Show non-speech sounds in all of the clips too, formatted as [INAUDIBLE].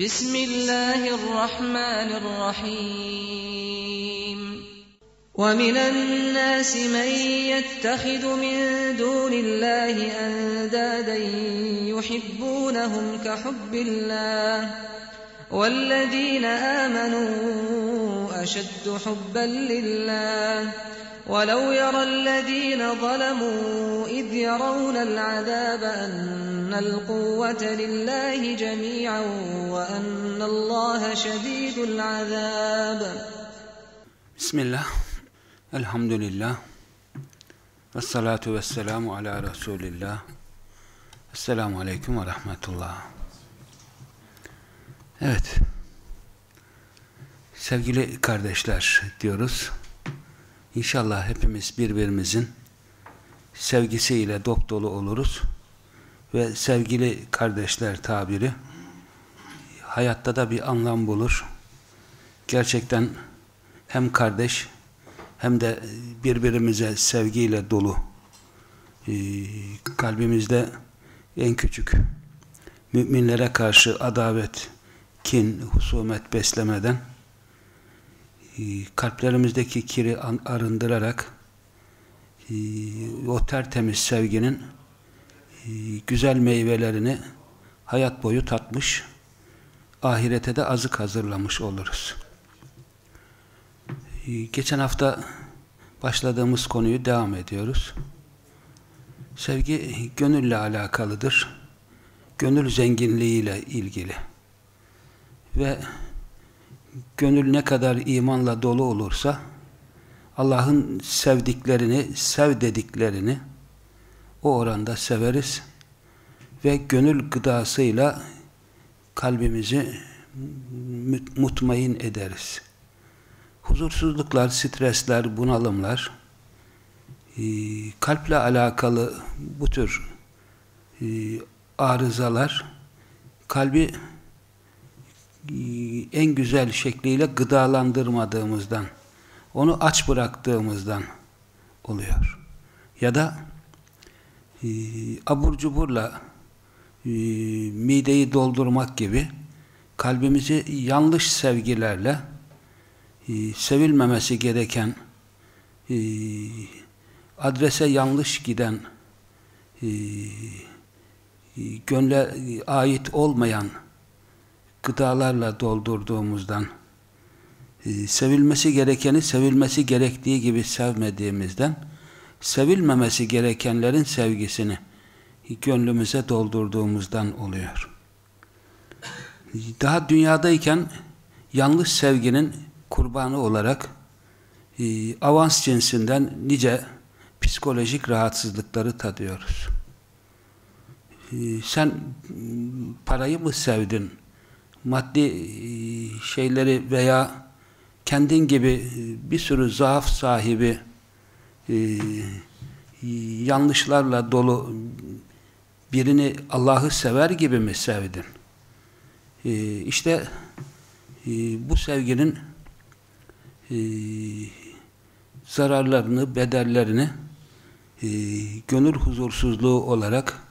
Bismillahirrahmanirrahim ومن الناس من يتخذ من دون الله أندادا يحبونهم كحب الله. والذين آمنوا أشد حبا لله. ولو يرى الذين ظلموا إذ يرون العذاب أن القوة لله جميعا وأن الله شديد العذاب. بسم الله الحمد لله والصلاة والسلام على رسول الله. السلام عليكم ورحمة الله. Evet, sevgili kardeşler diyoruz. İnşallah hepimiz birbirimizin sevgisiyle dop dolu oluruz. Ve sevgili kardeşler tabiri hayatta da bir anlam bulur. Gerçekten hem kardeş hem de birbirimize sevgiyle dolu ee, kalbimizde en küçük müminlere karşı adavet, kin, husumet beslemeden kalplerimizdeki kiri arındırarak ee, o tertemiz sevginin güzel meyvelerini hayat boyu tatmış ahirete de azık hazırlamış oluruz. Ee, geçen hafta başladığımız konuyu devam ediyoruz. Sevgi gönülle alakalıdır. Gönül zenginliğiyle ilgili. Ve gönül ne kadar imanla dolu olursa Allah'ın sevdiklerini, sev dediklerini o oranda severiz ve gönül gıdasıyla kalbimizi mutmain ederiz. Huzursuzluklar, stresler, bunalımlar, e, kalple alakalı bu tür e, arızalar kalbi en güzel şekliyle gıdalandırmadığımızdan, onu aç bıraktığımızdan oluyor. Ya da e, abur cuburla e, mideyi doldurmak gibi kalbimizi yanlış sevgilerle sevilmemesi gereken adrese yanlış giden e, gönle ait olmayan gıdalarla doldurduğumuzdan sevilmesi gerekeni sevilmesi gerektiği gibi sevmediğimizden sevilmemesi gerekenlerin sevgisini gönlümüze doldurduğumuzdan oluyor. Daha dünyadayken yanlış sevginin kurbanı olarak e, avans cinsinden nice psikolojik rahatsızlıkları tadıyoruz. E, sen parayı mı sevdin? Maddi e, şeyleri veya kendin gibi e, bir sürü zaaf sahibi e, yanlışlarla dolu birini Allah'ı sever gibi mi sevdin? İşte bu sevginin zararlarını, bedellerini gönül huzursuzluğu olarak,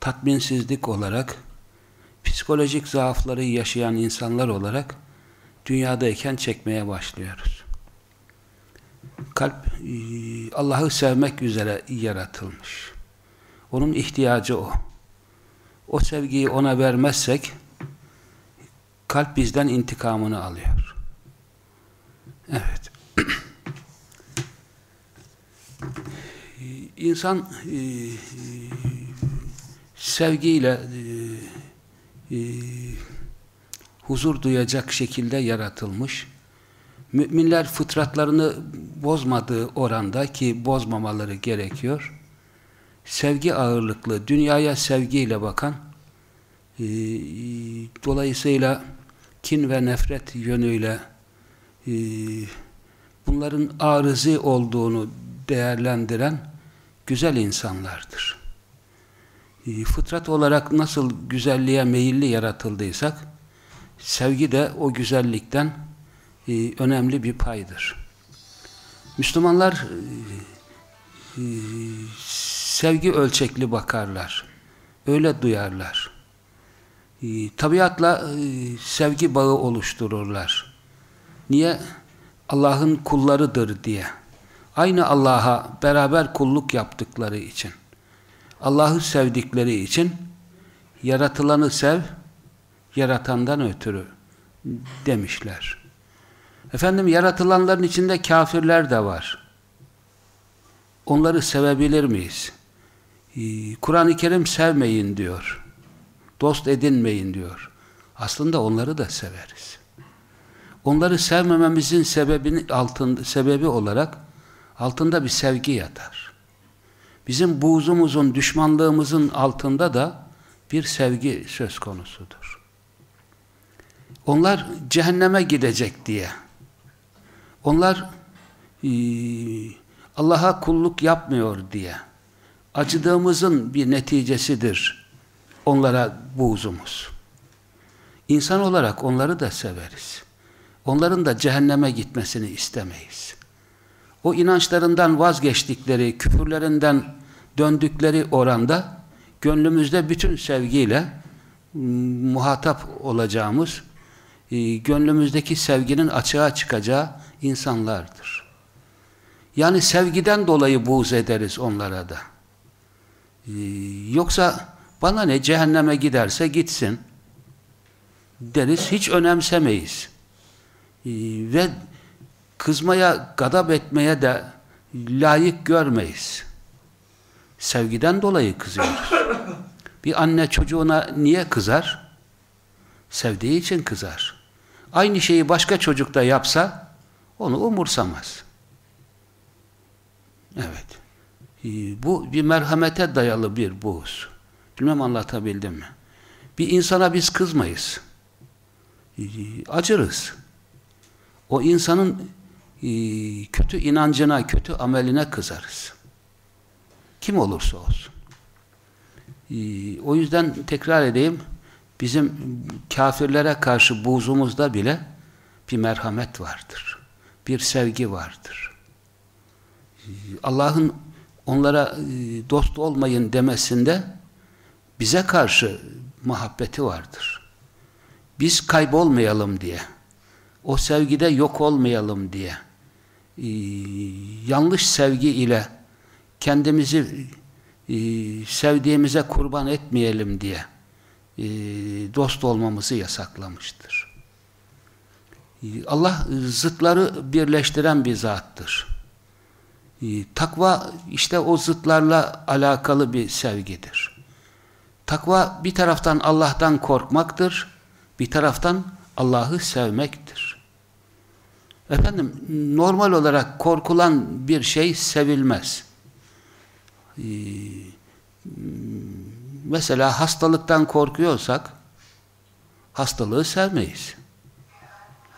tatminsizlik olarak, psikolojik zaafları yaşayan insanlar olarak dünyadayken çekmeye başlıyoruz. Kalp e, Allah'ı sevmek üzere yaratılmış. Onun ihtiyacı o. O sevgiyi ona vermezsek kalp bizden intikamını alıyor. Evet. [CLEARS THROAT] İnsan e, e, sevgiyle e, e, huzur duyacak şekilde yaratılmış. Müminler fıtratlarını bozmadığı oranda ki bozmamaları gerekiyor. Sevgi ağırlıklı, dünyaya sevgiyle bakan E, dolayısıyla kin ve nefret yönüyle e, bunların arızı olduğunu değerlendiren güzel insanlardır. E, fıtrat olarak nasıl güzelliğe meyilli yaratıldıysak sevgi de o güzellikten e, önemli bir paydır. Müslümanlar e, e, sevgi ölçekli bakarlar. Öyle duyarlar. Tabiatla sevgi bağı oluştururlar. Niye? Allah'ın kullarıdır diye. Aynı Allah'a beraber kulluk yaptıkları için. Allah'ı sevdikleri için yaratılanı sev, yaratandan ötürü demişler. Efendim yaratılanların içinde kafirler de var. Onları sevebilir miyiz? Ee, Kur'an-ı Kerim sevmeyin diyor. Dost edinmeyin diyor. Aslında onları da severiz. Onları sevmememizin sebebini altında, sebebi olarak altında bir sevgi yatar. Bizim buğzumuzun, düşmanlığımızın altında da bir sevgi söz konusudur. Onlar cehenneme gidecek diye. Onlar e, Allah'a kulluk yapmıyor diye. Acıdığımızın bir neticesidir onlara buğzumuz. İnsan olarak onları da severiz. Onların da cehenneme gitmesini istemeyiz. O inançlarından vazgeçtikleri, küfürlerinden döndükleri oranda gönlümüzde bütün sevgiyle muhatap olacağımız, e, gönlümüzdeki sevginin açığa çıkacağı insanlardır. Yani sevgiden dolayı buğz ederiz onlara da. E, yoksa bana ne cehenneme giderse gitsin deriz, hiç önemsemeyiz. E, ve kızmaya, gadap etmeye de layık görmeyiz. Sevgiden dolayı kızıyoruz. Bir anne çocuğuna niye kızar? Sevdiği için kızar. Aynı şeyi başka çocuk yapsa onu umursamaz. Evet. Bu bir merhamete dayalı bir buğz. Bilmem anlatabildim mi? Bir insana biz kızmayız. Acırız. O insanın kötü inancına, kötü ameline kızarız. Kim olursa olsun. Ee, o yüzden tekrar edeyim, bizim kafirlere karşı buğzumuzda bile bir merhamet vardır. Bir sevgi vardır. Ee, Allah'ın onlara e, dost olmayın demesinde bize karşı muhabbeti vardır. Biz kaybolmayalım diye, o sevgide yok olmayalım diye, ee, yanlış sevgi ile kendimizi e, sevdiğimize kurban etmeyelim diye e, dost olmamızı yasaklamıştır. E, Allah zıtları birleştiren bir zattır. E, takva işte o zıtlarla alakalı bir sevgidir. Takva bir taraftan Allah'tan korkmaktır, bir taraftan Allah'ı sevmektir. Efendim normal olarak korkulan bir şey sevilmez. Ee, mesela hastalıktan korkuyorsak hastalığı sevmeyiz.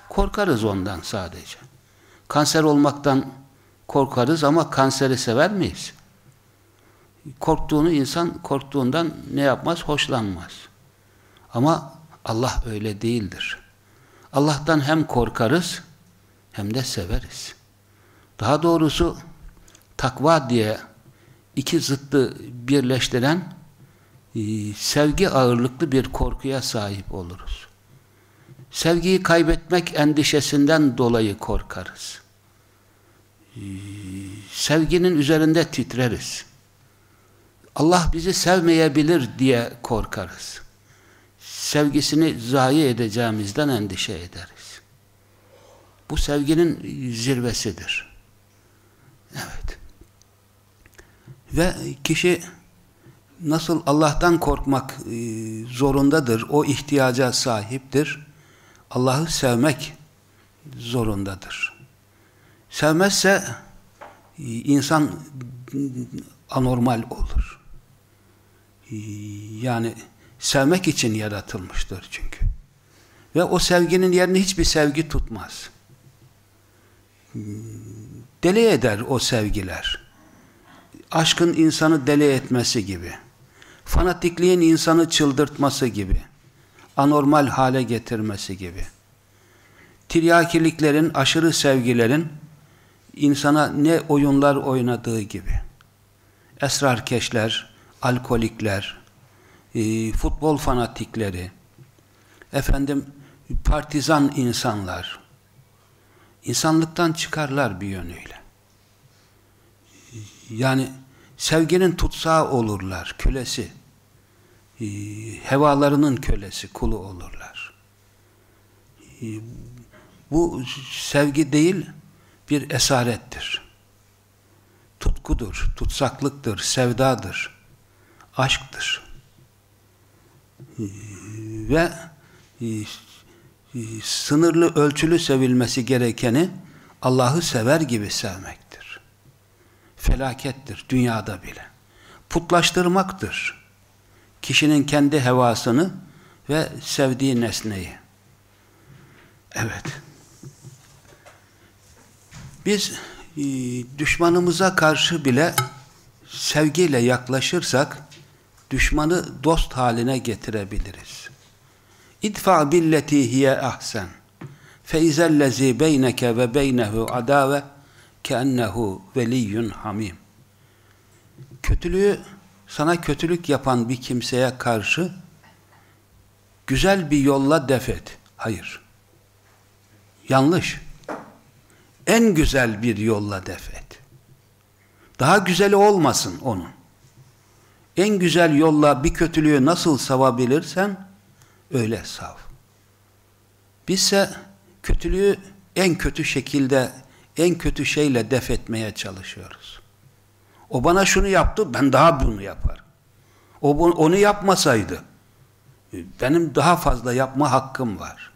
Korkarız ondan sadece. Kanser olmaktan korkarız ama kanseri sever miyiz? Korktuğunu insan korktuğundan ne yapmaz? Hoşlanmaz. Ama Allah öyle değildir. Allah'tan hem korkarız hem de severiz. Daha doğrusu takva diye iki zıttı birleştiren e, sevgi ağırlıklı bir korkuya sahip oluruz. Sevgiyi kaybetmek endişesinden dolayı korkarız. E, sevginin üzerinde titreriz. Allah bizi sevmeyebilir diye korkarız. Sevgisini zayi edeceğimizden endişe ederiz. Bu sevginin zirvesidir. Evet. Ve kişi nasıl Allah'tan korkmak e, zorundadır, o ihtiyaca sahiptir, Allah'ı sevmek zorundadır. Sevmezse e, insan anormal olur. E, yani sevmek için yaratılmıştır çünkü. Ve o sevginin yerini hiçbir sevgi tutmaz. Deli eder o sevgiler. Aşkın insanı deli etmesi gibi. Fanatikliğin insanı çıldırtması gibi. Anormal hale getirmesi gibi. Tiryakiliklerin, aşırı sevgilerin insana ne oyunlar oynadığı gibi. Esrarkeşler, alkolikler, e, futbol fanatikleri, efendim partizan insanlar, insanlıktan çıkarlar bir yönüyle. Yani sevginin tutsağı olurlar, kölesi. E, hevalarının kölesi, kulu olurlar. E, bu sevgi değil, bir esarettir. Tutkudur, tutsaklıktır, sevdadır, aşktır. E, ve sınırlı ölçülü sevilmesi gerekeni Allah'ı sever gibi sevmektir. Felakettir dünyada bile. Putlaştırmaktır. Kişinin kendi hevasını ve sevdiği nesneyi. Evet. Biz e, düşmanımıza karşı bile sevgiyle yaklaşırsak düşmanı dost haline getirebiliriz. İdfa billeti hiye ahsen. Feizellezi beyneke ve beynehu adave keennehu veliyyun hamim. Kötülüğü sana kötülük yapan bir kimseye karşı güzel bir yolla defet. Hayır. Yanlış. En güzel bir yolla defet. Daha güzeli olmasın onun. En güzel yolla bir kötülüğü nasıl savabilirsen öyle sav. Bizse kötülüğü en kötü şekilde, en kötü şeyle def etmeye çalışıyoruz. O bana şunu yaptı, ben daha bunu yaparım. O onu yapmasaydı, benim daha fazla yapma hakkım var.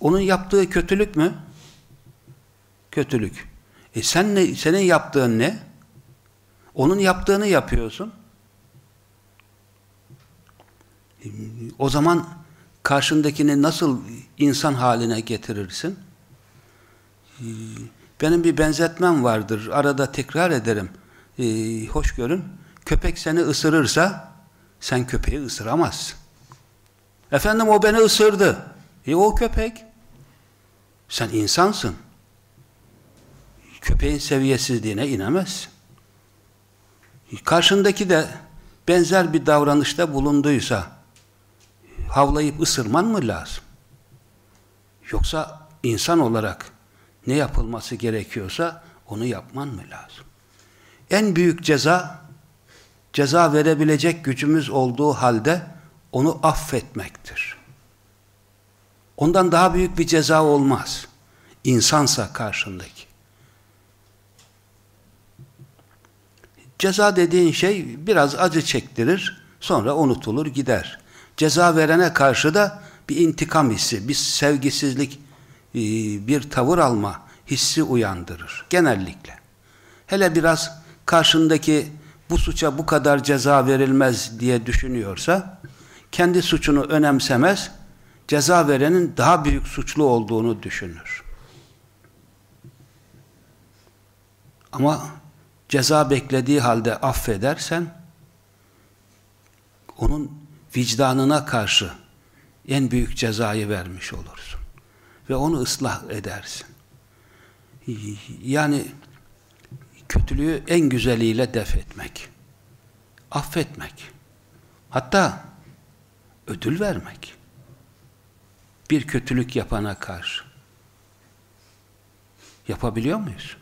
Onun yaptığı kötülük mü? Kötülük. E sen ne, senin yaptığın ne? Onun yaptığını yapıyorsun. O zaman karşındakini nasıl insan haline getirirsin? Benim bir benzetmem vardır. Arada tekrar ederim. Ee, hoş görün. Köpek seni ısırırsa sen köpeği ısıramazsın. Efendim o beni ısırdı. E o köpek. Sen insansın. Köpeğin seviyesizliğine inemezsin. Karşındaki de benzer bir davranışta bulunduysa havlayıp ısırman mı lazım? Yoksa insan olarak ne yapılması gerekiyorsa onu yapman mı lazım? En büyük ceza, ceza verebilecek gücümüz olduğu halde onu affetmektir. Ondan daha büyük bir ceza olmaz. İnsansa karşındaki. Ceza dediğin şey biraz acı çektirir, sonra unutulur gider. Ceza verene karşı da bir intikam hissi, bir sevgisizlik, e, bir tavır alma hissi uyandırır. Genellikle. Hele biraz karşındaki bu suça bu kadar ceza verilmez diye düşünüyorsa, kendi suçunu önemsemez, ceza verenin daha büyük suçlu olduğunu düşünür. Ama ceza beklediği halde affedersen, onun vicdanına karşı en büyük cezayı vermiş olursun. Ve onu ıslah edersin. Yani kötülüğü en güzeliyle def etmek. Affetmek. Hatta ödül vermek. Bir kötülük yapana karşı. Yapabiliyor muyuz?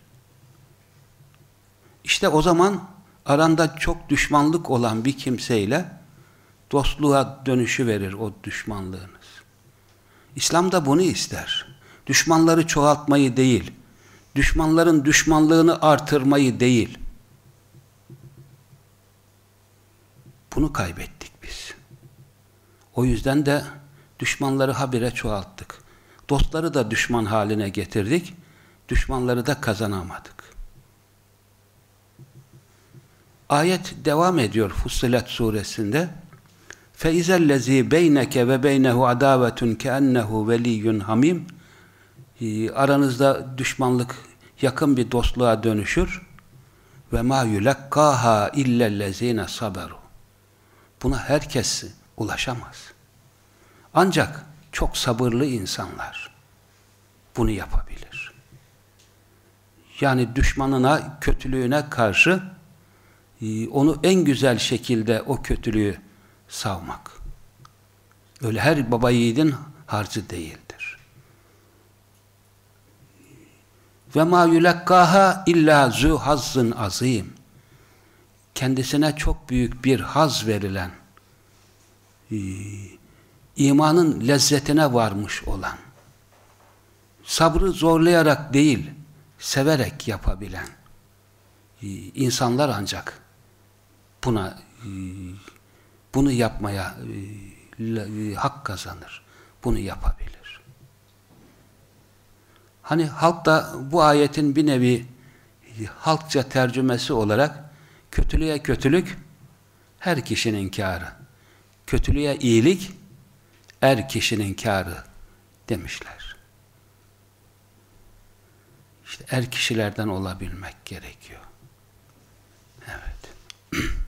İşte o zaman aranda çok düşmanlık olan bir kimseyle dostluğa dönüşü verir o düşmanlığınız. İslam da bunu ister. Düşmanları çoğaltmayı değil, düşmanların düşmanlığını artırmayı değil. Bunu kaybettik biz. O yüzden de düşmanları habire çoğalttık. Dostları da düşman haline getirdik, düşmanları da kazanamadık. Ayet devam ediyor Fussilet suresinde. فَاِذَا الَّذ۪ي بَيْنَكَ وَبَيْنَهُ عَدَاوَةٌ كَأَنَّهُ وَلِيٌّ hamim Aranızda düşmanlık yakın bir dostluğa dönüşür ve ma yulakkaha illellezine saberu. Buna herkes ulaşamaz. Ancak çok sabırlı insanlar bunu yapabilir. Yani düşmanına, kötülüğüne karşı e, onu en güzel şekilde o kötülüğü savmak. Öyle her baba yiğidin harcı değildir. Ve ma yulakkaha illa zu hazzın azim. Kendisine çok büyük bir haz verilen, e, imanın lezzetine varmış olan, sabrı zorlayarak değil, severek yapabilen e, insanlar ancak buna e, bunu yapmaya hak kazanır. Bunu yapabilir. Hani halk da bu ayetin bir nevi halkça tercümesi olarak kötülüğe kötülük her kişinin kârı. Kötülüğe iyilik er kişinin kârı demişler. İşte er kişilerden olabilmek gerekiyor. Evet. [CLEARS THROAT]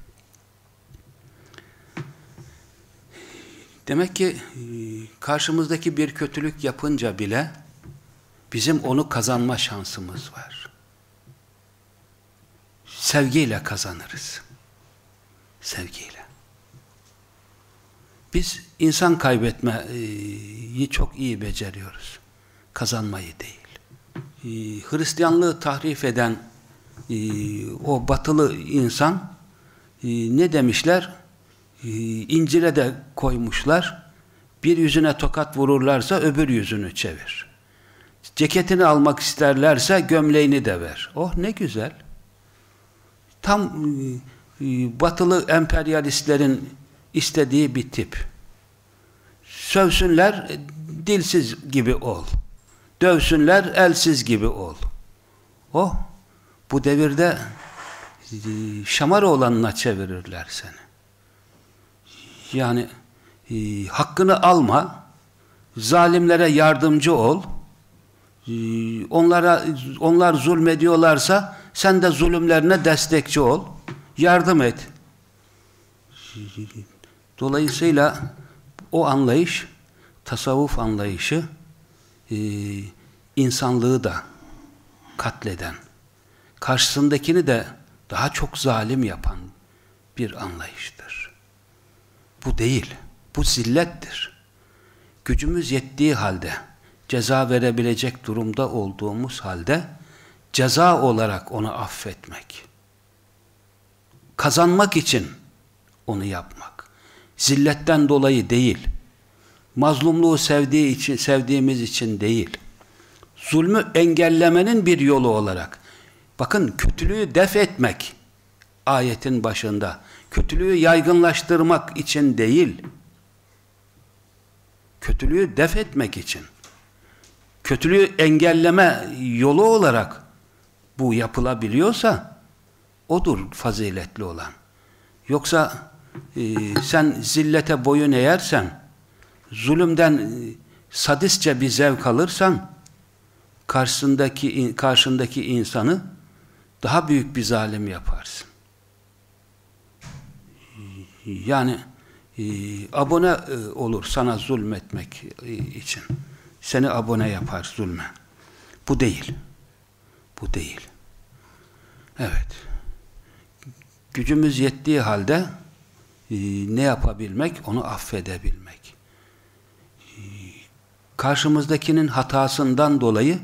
Demek ki karşımızdaki bir kötülük yapınca bile Bizim onu kazanma şansımız var. Sevgiyle kazanırız. Sevgiyle. Biz insan kaybetmeyi çok iyi beceriyoruz. Kazanmayı değil. Ee, Hristiyanlığı tahrif eden e, o batılı insan e, ne demişler? E, İncil'e de koymuşlar. Bir yüzüne tokat vururlarsa öbür yüzünü çevir. Ceketini almak isterlerse gömleğini de ver. Oh ne güzel. Tam e, e, batılı emperyalistlerin istediği bir tip. Sövsünler, e, dilsiz gibi ol. Dövsünler, elsiz gibi ol. Oh, bu devirde şamar olanına çevirirler seni. Yani e, hakkını alma, zalimlere yardımcı ol, ee, onlara onlar zulmediyorlarsa sen de zulümlerine destekçi ol. Yardım et. Dolayısıyla o anlayış tasavvuf anlayışı e, insanlığı da katleden karşısındakini de daha çok zalim yapan bir anlayıştır. Bu değil. Bu zillettir. Gücümüz yettiği halde ceza verebilecek durumda olduğumuz halde ceza olarak onu affetmek. Kazanmak için onu yapmak. Zilletten dolayı değil. Mazlumluğu sevdiği için, sevdiğimiz için değil. Zulmü engellemenin bir yolu olarak. Bakın kötülüğü def etmek ayetin başında. Kötülüğü yaygınlaştırmak için değil. Kötülüğü def etmek için kötülüğü engelleme yolu olarak bu yapılabiliyorsa odur faziletli olan. Yoksa e, sen zillete boyun eğersen zulümden e, sadistçe bir zevk alırsan karşısındaki karşındaki insanı daha büyük bir zalim yaparsın. Yani e, abone e, olur sana zulmetmek e, için seni abone yapar zulme. Bu değil. Bu değil. Evet. Gücümüz yettiği halde e, ne yapabilmek? Onu affedebilmek. Karşımızdakinin hatasından dolayı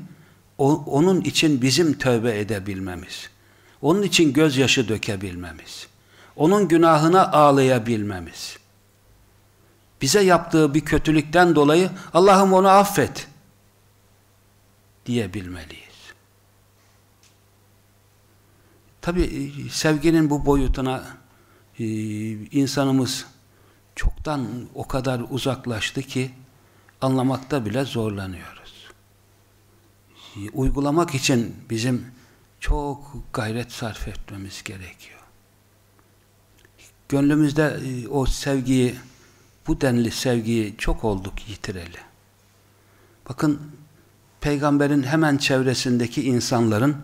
onun için bizim tövbe edebilmemiz. Onun için gözyaşı dökebilmemiz. Onun günahına ağlayabilmemiz bize yaptığı bir kötülükten dolayı Allah'ım onu affet diyebilmeliyiz. Tabi e, sevginin bu boyutuna e, insanımız çoktan o kadar uzaklaştı ki anlamakta bile zorlanıyoruz. E, uygulamak için bizim çok gayret sarf etmemiz gerekiyor. Gönlümüzde o sevgiyi bu denli sevgiyi çok olduk yitireli. Bakın peygamberin hemen çevresindeki insanların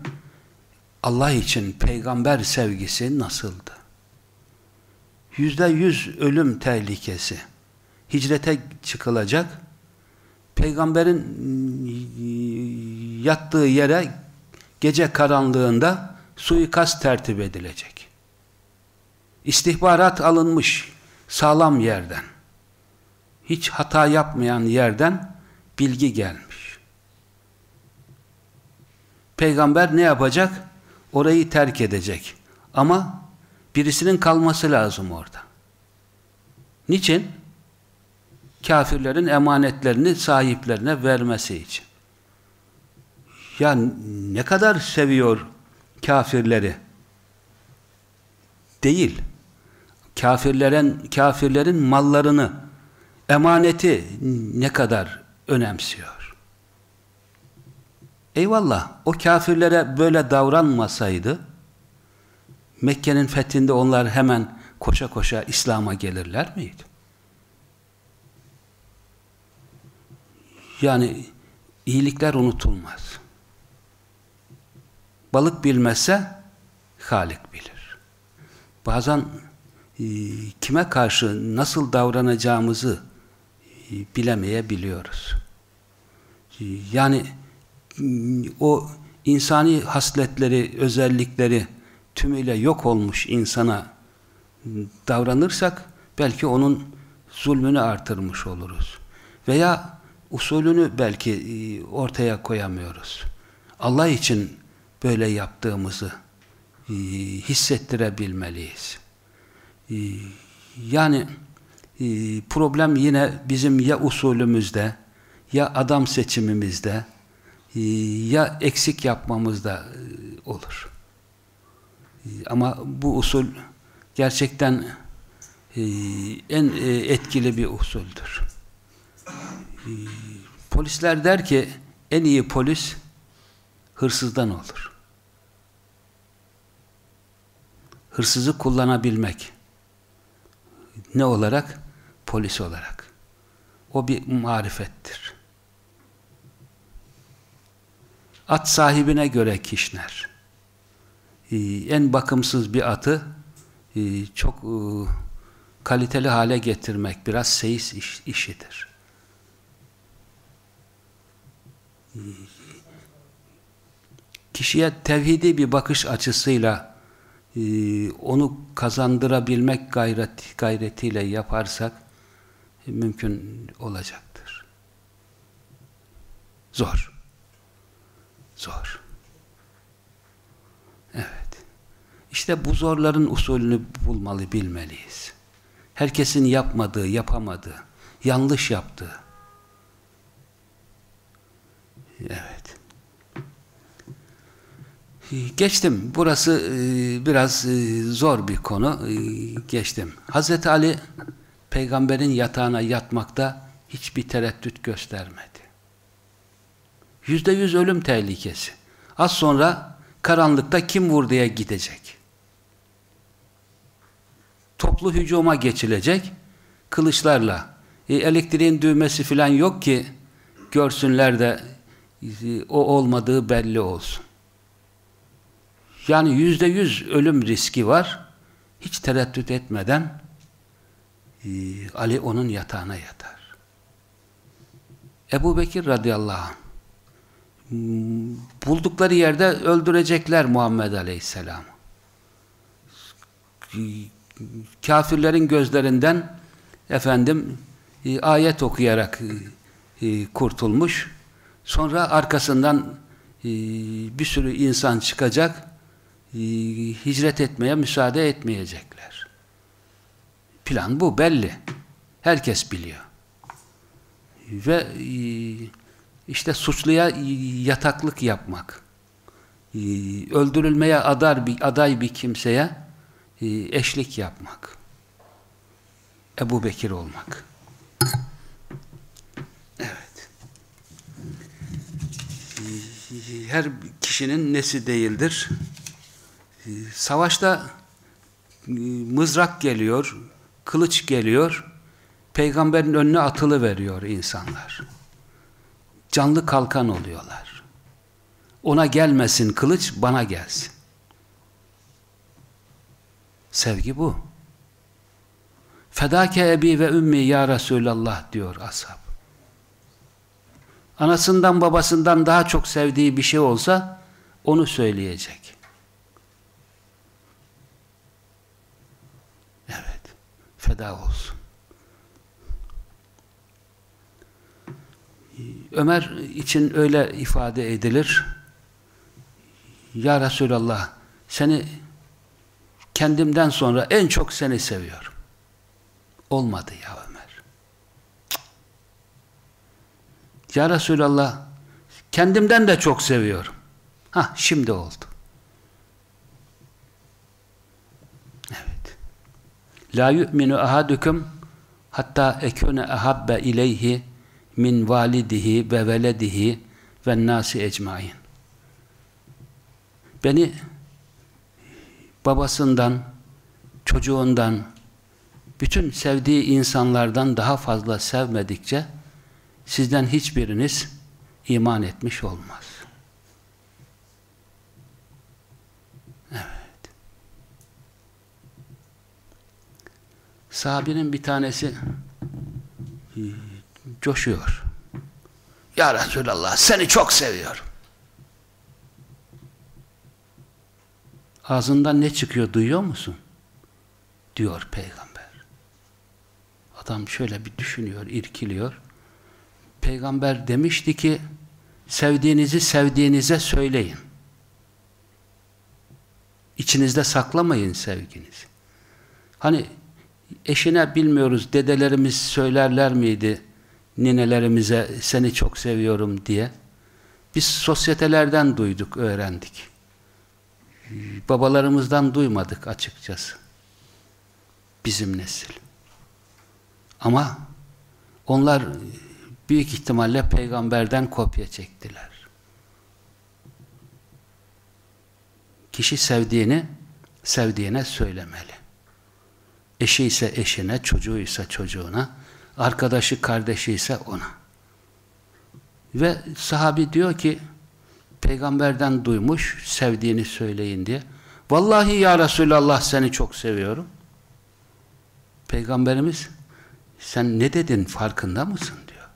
Allah için peygamber sevgisi nasıldı? Yüzde yüz ölüm tehlikesi. Hicrete çıkılacak. Peygamberin yattığı yere gece karanlığında suikast tertip edilecek. İstihbarat alınmış sağlam yerden. Hiç hata yapmayan yerden bilgi gelmiş. Peygamber ne yapacak? Orayı terk edecek. Ama birisinin kalması lazım orada. Niçin? Kafirlerin emanetlerini sahiplerine vermesi için. Ya ne kadar seviyor kafirleri? Değil. Kafirlerin kafirlerin mallarını, emaneti ne kadar önemsiyor. Eyvallah, o kafirlere böyle davranmasaydı, Mekke'nin fethinde onlar hemen koşa koşa İslam'a gelirler miydi? Yani iyilikler unutulmaz. Balık bilmezse Halik bilir. Bazen kime karşı nasıl davranacağımızı e, bilemeyebiliyoruz. E, yani o insani hasletleri, özellikleri tümüyle yok olmuş insana davranırsak belki onun zulmünü artırmış oluruz. Veya usulünü belki e, ortaya koyamıyoruz. Allah için böyle yaptığımızı e, hissettirebilmeliyiz. E, yani problem yine bizim ya usulümüzde ya adam seçimimizde ya eksik yapmamızda olur. Ama bu usul gerçekten en etkili bir usuldür. Polisler der ki en iyi polis hırsızdan olur. Hırsızı kullanabilmek. Ne olarak? Polis olarak. O bir marifettir. At sahibine göre kişner. Ee, en bakımsız bir atı e, çok e, kaliteli hale getirmek biraz seyis iş, işidir. kişiye tevhidi bir bakış açısıyla e, onu kazandırabilmek gayret, gayretiyle yaparsak e, mümkün olacaktır. Zor. Zor. Evet. İşte bu zorların usulünü bulmalı, bilmeliyiz. Herkesin yapmadığı, yapamadığı, yanlış yaptığı. Evet. Geçtim. Burası e, biraz e, zor bir konu. E, geçtim. Hazreti Ali peygamberin yatağına yatmakta hiçbir tereddüt göstermedi. Yüzde yüz ölüm tehlikesi. Az sonra karanlıkta kim vur diye gidecek. Toplu hücuma geçilecek kılıçlarla. Elektriğin düğmesi falan yok ki görsünler de o olmadığı belli olsun. Yani yüzde yüz ölüm riski var. Hiç tereddüt etmeden e, Ali onun yatağına yatar. Ebu Bekir radıyallahu anh buldukları yerde öldürecekler Muhammed aleyhisselam. Kafirlerin gözlerinden efendim e, ayet okuyarak e, kurtulmuş. Sonra arkasından bir sürü insan çıkacak hicret etmeye müsaade etmeyecekler. Plan bu belli. Herkes biliyor. Ve e, işte suçluya yataklık yapmak, e, öldürülmeye adar bir, aday bir kimseye e, eşlik yapmak, Ebu Bekir olmak. Evet. Her kişinin nesi değildir? Ee, savaşta e, mızrak geliyor, kılıç geliyor. Peygamberin önüne atılı veriyor insanlar. Canlı kalkan oluyorlar. Ona gelmesin kılıç, bana gelsin. Sevgi bu. Fedake ebi ve ümmi ya Resulallah diyor ashab. Anasından babasından daha çok sevdiği bir şey olsa onu söyleyecek. Evet. Feda olsun. Ömer için öyle ifade edilir. Ya Resulallah seni kendimden sonra en çok seni seviyorum. Olmadı ya Ömer. Ya Resulallah kendimden de çok seviyorum. Ha şimdi oldu. La yu'minu ahadukum hatta ekune ahabbe ileyhi min validihi ve veledihi ve nasi ecmain. Beni babasından, çocuğundan, bütün sevdiği insanlardan daha fazla sevmedikçe sizden hiçbiriniz iman etmiş olmaz. Evet. Sahabinin bir tanesi coşuyor. Ya Resulallah seni çok seviyorum. Ağzından ne çıkıyor duyuyor musun? Diyor peygamber. Adam şöyle bir düşünüyor, irkiliyor. Peygamber demişti ki sevdiğinizi sevdiğinize söyleyin. İçinizde saklamayın sevginizi. Hani eşine bilmiyoruz dedelerimiz söylerler miydi ninelerimize seni çok seviyorum diye. Biz sosyetelerden duyduk, öğrendik. Babalarımızdan duymadık açıkçası. Bizim nesil. Ama onlar büyük ihtimalle peygamberden kopya çektiler. Kişi sevdiğini sevdiğine söylemeli. Eşi ise eşine, çocuğu ise çocuğuna, arkadaşı kardeşi ise ona. Ve sahabi diyor ki peygamberden duymuş sevdiğini söyleyin diye. Vallahi ya Resulallah seni çok seviyorum. Peygamberimiz sen ne dedin farkında mısın diyor.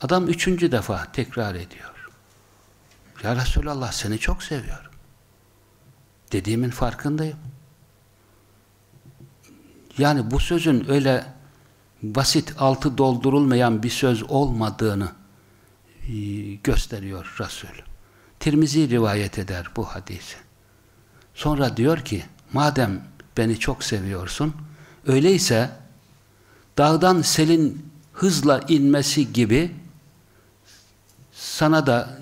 Adam üçüncü defa tekrar ediyor. Ya Resulallah seni çok seviyorum. Dediğimin farkındayım. Yani bu sözün öyle basit altı doldurulmayan bir söz olmadığını e, gösteriyor Resul. Tirmizi rivayet eder bu hadisi. Sonra diyor ki madem beni çok seviyorsun öyleyse dağdan selin hızla inmesi gibi sana da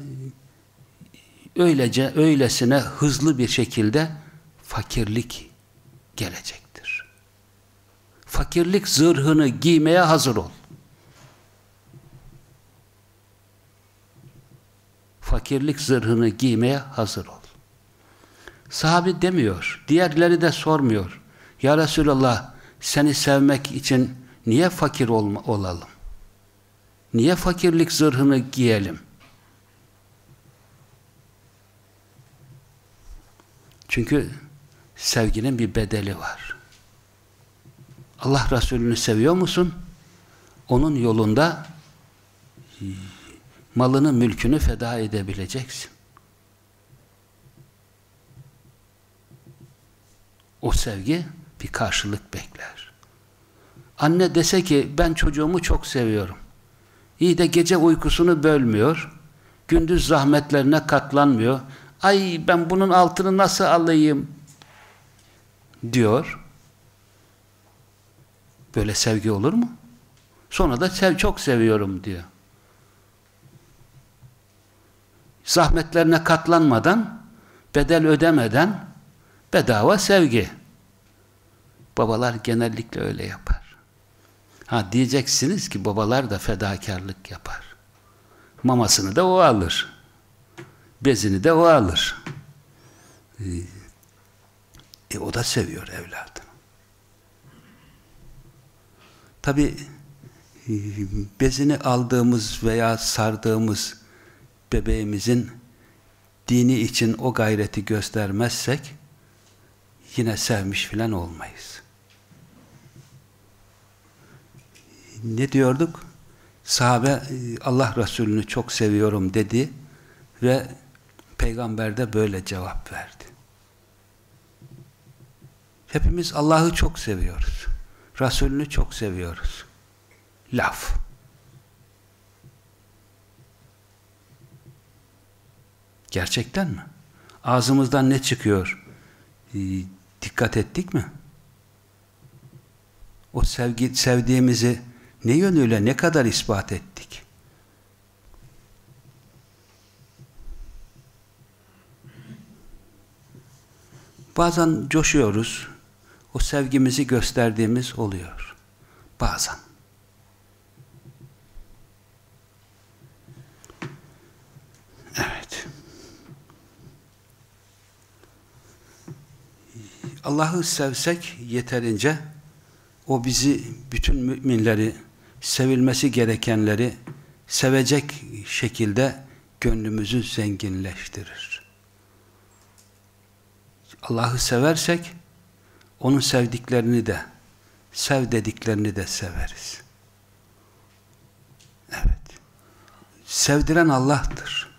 öylece öylesine hızlı bir şekilde fakirlik gelecektir. Fakirlik zırhını giymeye hazır ol. Fakirlik zırhını giymeye hazır ol. Sahabi demiyor, diğerleri de sormuyor. Ya Resulallah seni sevmek için niye fakir olma, olalım? Niye fakirlik zırhını giyelim? Çünkü sevginin bir bedeli var. Allah Resulü'nü seviyor musun? Onun yolunda malını, mülkünü feda edebileceksin. O sevgi bir karşılık bekler. Anne dese ki ben çocuğumu çok seviyorum. İyi de gece uykusunu bölmüyor. Gündüz zahmetlerine katlanmıyor. Ay ben bunun altını nasıl alayım? diyor. Böyle sevgi olur mu? Sonra da sev, çok seviyorum diyor. Zahmetlerine katlanmadan, bedel ödemeden bedava sevgi. Babalar genellikle öyle yapar. Ha diyeceksiniz ki babalar da fedakarlık yapar. Mamasını da o alır. Bezini de o alır. E, o da seviyor evladını. Tabi e, bezini aldığımız veya sardığımız bebeğimizin dini için o gayreti göstermezsek yine sevmiş filan olmayız. Ne diyorduk? Sahabe e, Allah Resulü'nü çok seviyorum dedi ve peygamber de böyle cevap verdi. Hepimiz Allah'ı çok seviyoruz. Resulünü çok seviyoruz. Laf. Gerçekten mi? Ağzımızdan ne çıkıyor? Ee, dikkat ettik mi? O sevgi, sevdiğimizi ne yönüyle ne kadar ispat ettik? Bazen coşuyoruz. O sevgimizi gösterdiğimiz oluyor. Bazen. Evet. Allah'ı sevsek yeterince o bizi bütün müminleri sevilmesi gerekenleri sevecek şekilde gönlümüzü zenginleştirir. Allah'ı seversek onun sevdiklerini de sev dediklerini de severiz. Evet. Sevdiren Allah'tır.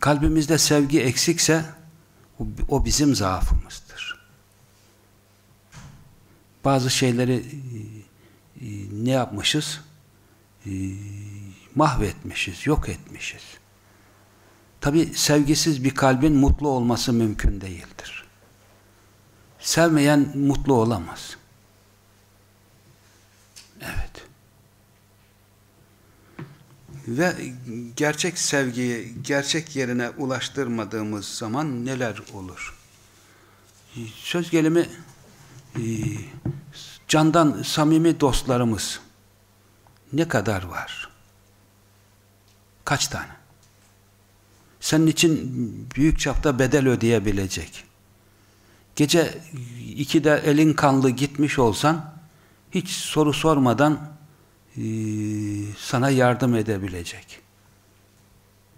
Kalbimizde sevgi eksikse o bizim zaafımızdır. Bazı şeyleri e, ne yapmışız? E, mahvetmişiz, yok etmişiz. Tabi sevgisiz bir kalbin mutlu olması mümkün değildir. Sevmeyen mutlu olamaz. Evet. Ve gerçek sevgiyi gerçek yerine ulaştırmadığımız zaman neler olur? Söz gelimi e, candan samimi dostlarımız ne kadar var? Kaç tane? Senin için büyük çapta bedel ödeyebilecek. Gece ikide elin kanlı gitmiş olsan hiç soru sormadan e, sana yardım edebilecek.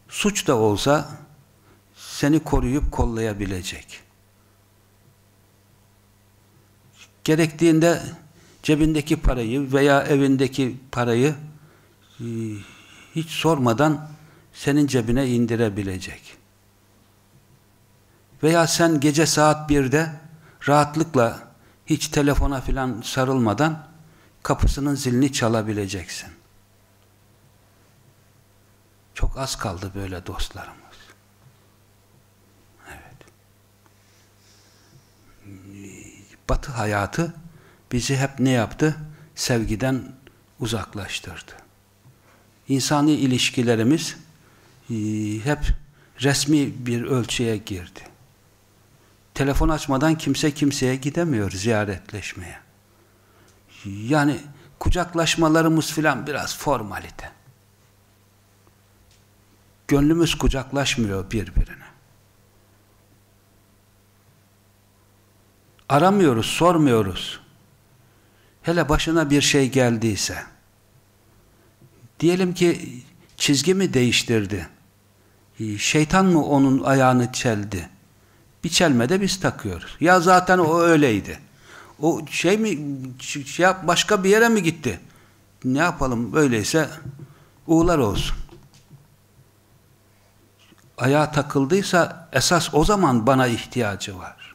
Suç da olsa seni koruyup kollayabilecek. Gerektiğinde cebindeki parayı veya evindeki parayı e, hiç sormadan senin cebine indirebilecek. Veya sen gece saat 1'de rahatlıkla hiç telefona filan sarılmadan kapısının zilini çalabileceksin. Çok az kaldı böyle dostlarımız. Evet. Batı hayatı bizi hep ne yaptı? Sevgiden uzaklaştırdı. İnsani ilişkilerimiz hep resmi bir ölçüye girdi. Telefon açmadan kimse kimseye gidemiyor ziyaretleşmeye. Yani kucaklaşmalarımız filan biraz formalite. Gönlümüz kucaklaşmıyor birbirine. Aramıyoruz, sormuyoruz. Hele başına bir şey geldiyse. Diyelim ki çizgi mi değiştirdi? Şeytan mı onun ayağını çeldi? Bir çelmede biz takıyoruz. Ya zaten o öyleydi. O şey mi şey yap başka bir yere mi gitti? Ne yapalım böyleyse uğurlar olsun. Ayağa takıldıysa esas o zaman bana ihtiyacı var.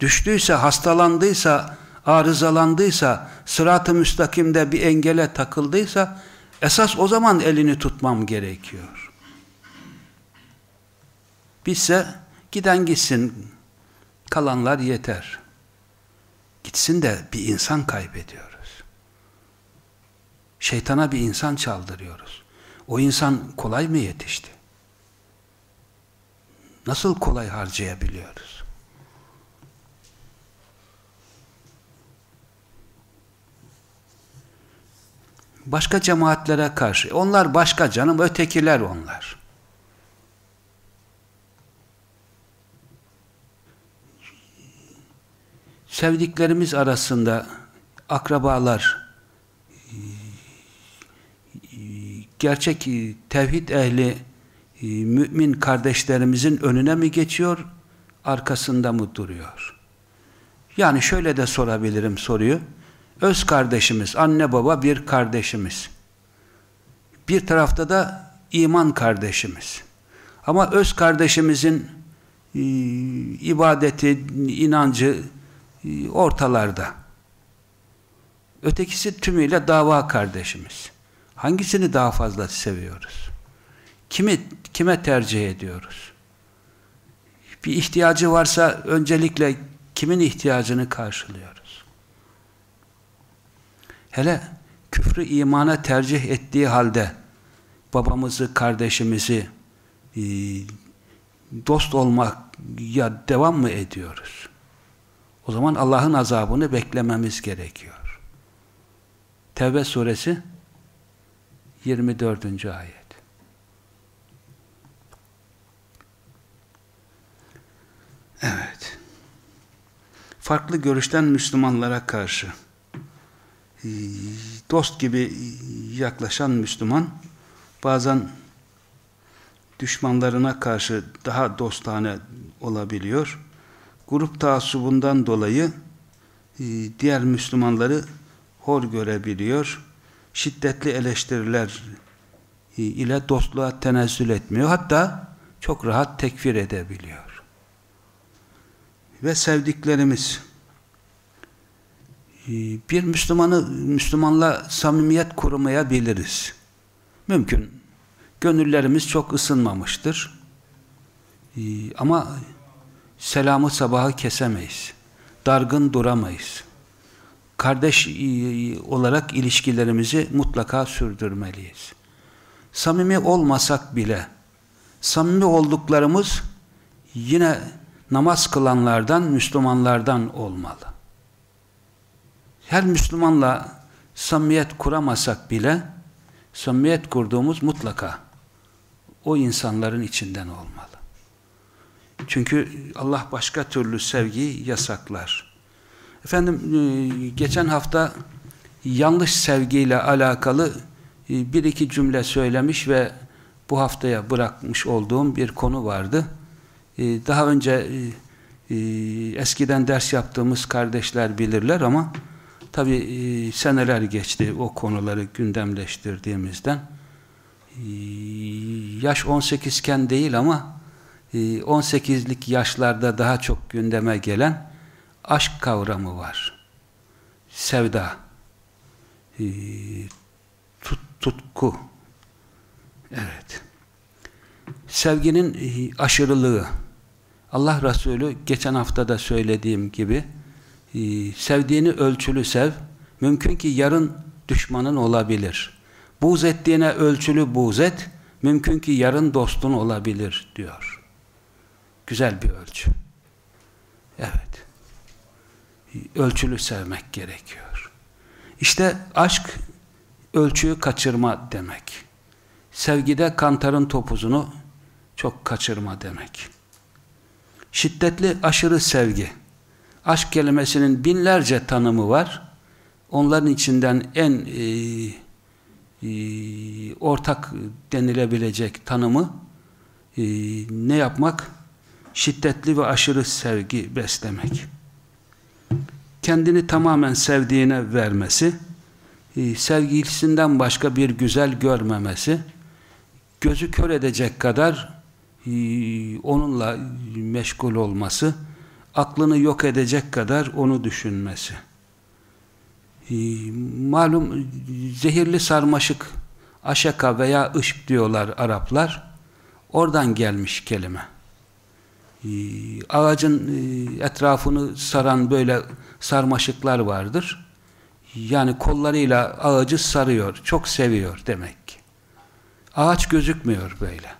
Düştüyse, hastalandıysa, arızalandıysa, sırat-ı müstakimde bir engele takıldıysa esas o zaman elini tutmam gerekiyor. Bizse giden gitsin, kalanlar yeter. Gitsin de bir insan kaybediyoruz. Şeytana bir insan çaldırıyoruz. O insan kolay mı yetişti? Nasıl kolay harcayabiliyoruz? Başka cemaatlere karşı. Onlar başka canım, ötekiler onlar. Sevdiklerimiz arasında akrabalar, gerçek tevhid ehli mümin kardeşlerimizin önüne mi geçiyor, arkasında mı duruyor? Yani şöyle de sorabilirim soruyu. Öz kardeşimiz, anne baba bir kardeşimiz. Bir tarafta da iman kardeşimiz. Ama öz kardeşimizin e, ibadeti, inancı e, ortalarda. Ötekisi tümüyle dava kardeşimiz. Hangisini daha fazla seviyoruz? Kimi kime tercih ediyoruz? Bir ihtiyacı varsa öncelikle kimin ihtiyacını karşılıyoruz? Hele küfrü imana tercih ettiği halde babamızı, kardeşimizi e, dost olmak ya devam mı ediyoruz? O zaman Allah'ın azabını beklememiz gerekiyor. Tevbe suresi 24. ayet. Evet. Farklı görüşten Müslümanlara karşı e, dost gibi yaklaşan Müslüman bazen düşmanlarına karşı daha dostane olabiliyor. Grup taassubundan dolayı e, diğer Müslümanları hor görebiliyor. Şiddetli eleştiriler e, ile dostluğa tenezzül etmiyor. Hatta çok rahat tekfir edebiliyor. Ve sevdiklerimiz e, bir Müslümanı Müslümanla samimiyet kurmayabiliriz. Mümkün Gönüllerimiz çok ısınmamıştır. Ama selamı sabahı kesemeyiz. Dargın duramayız. Kardeş olarak ilişkilerimizi mutlaka sürdürmeliyiz. Samimi olmasak bile, samimi olduklarımız yine namaz kılanlardan, Müslümanlardan olmalı. Her Müslümanla samimiyet kuramasak bile, samimiyet kurduğumuz mutlaka o insanların içinden olmalı. Çünkü Allah başka türlü sevgiyi yasaklar. Efendim e, geçen hafta yanlış sevgiyle alakalı e, bir iki cümle söylemiş ve bu haftaya bırakmış olduğum bir konu vardı. E, daha önce eskiden ders yaptığımız kardeşler bilirler ama tabi seneler geçti o konuları gündemleştirdiğimizden yaş 18 iken değil ama 18'lik e, yaşlarda daha çok gündeme gelen aşk kavramı var. Sevda, e, tut, tutku, evet. Sevginin e, aşırılığı, Allah Resulü geçen hafta da söylediğim gibi sevdiğini ölçülü sev, mümkün ki yarın düşmanın olabilir. Buğz ettiğine ölçülü buğz et, mümkün ki yarın dostun olabilir diyor. Güzel bir ölçü. Evet. Ölçülü sevmek gerekiyor. İşte aşk ölçüyü kaçırma demek. Sevgide kantarın topuzunu çok kaçırma demek. Şiddetli aşırı sevgi. Aşk kelimesinin binlerce tanımı var. Onların içinden en e, e, ortak denilebilecek tanımı e, ne yapmak? Şiddetli ve aşırı sevgi beslemek. Kendini tamamen sevdiğine vermesi, e, sevgilisinden başka bir güzel görmemesi, gözü kör edecek kadar e, onunla meşgul olması, aklını yok edecek kadar onu düşünmesi. Ee, malum zehirli sarmaşık aşaka veya ışk diyorlar Araplar. Oradan gelmiş kelime. Ee, ağacın e, etrafını saran böyle sarmaşıklar vardır. Yani kollarıyla ağacı sarıyor. Çok seviyor demek ki. Ağaç gözükmüyor böyle.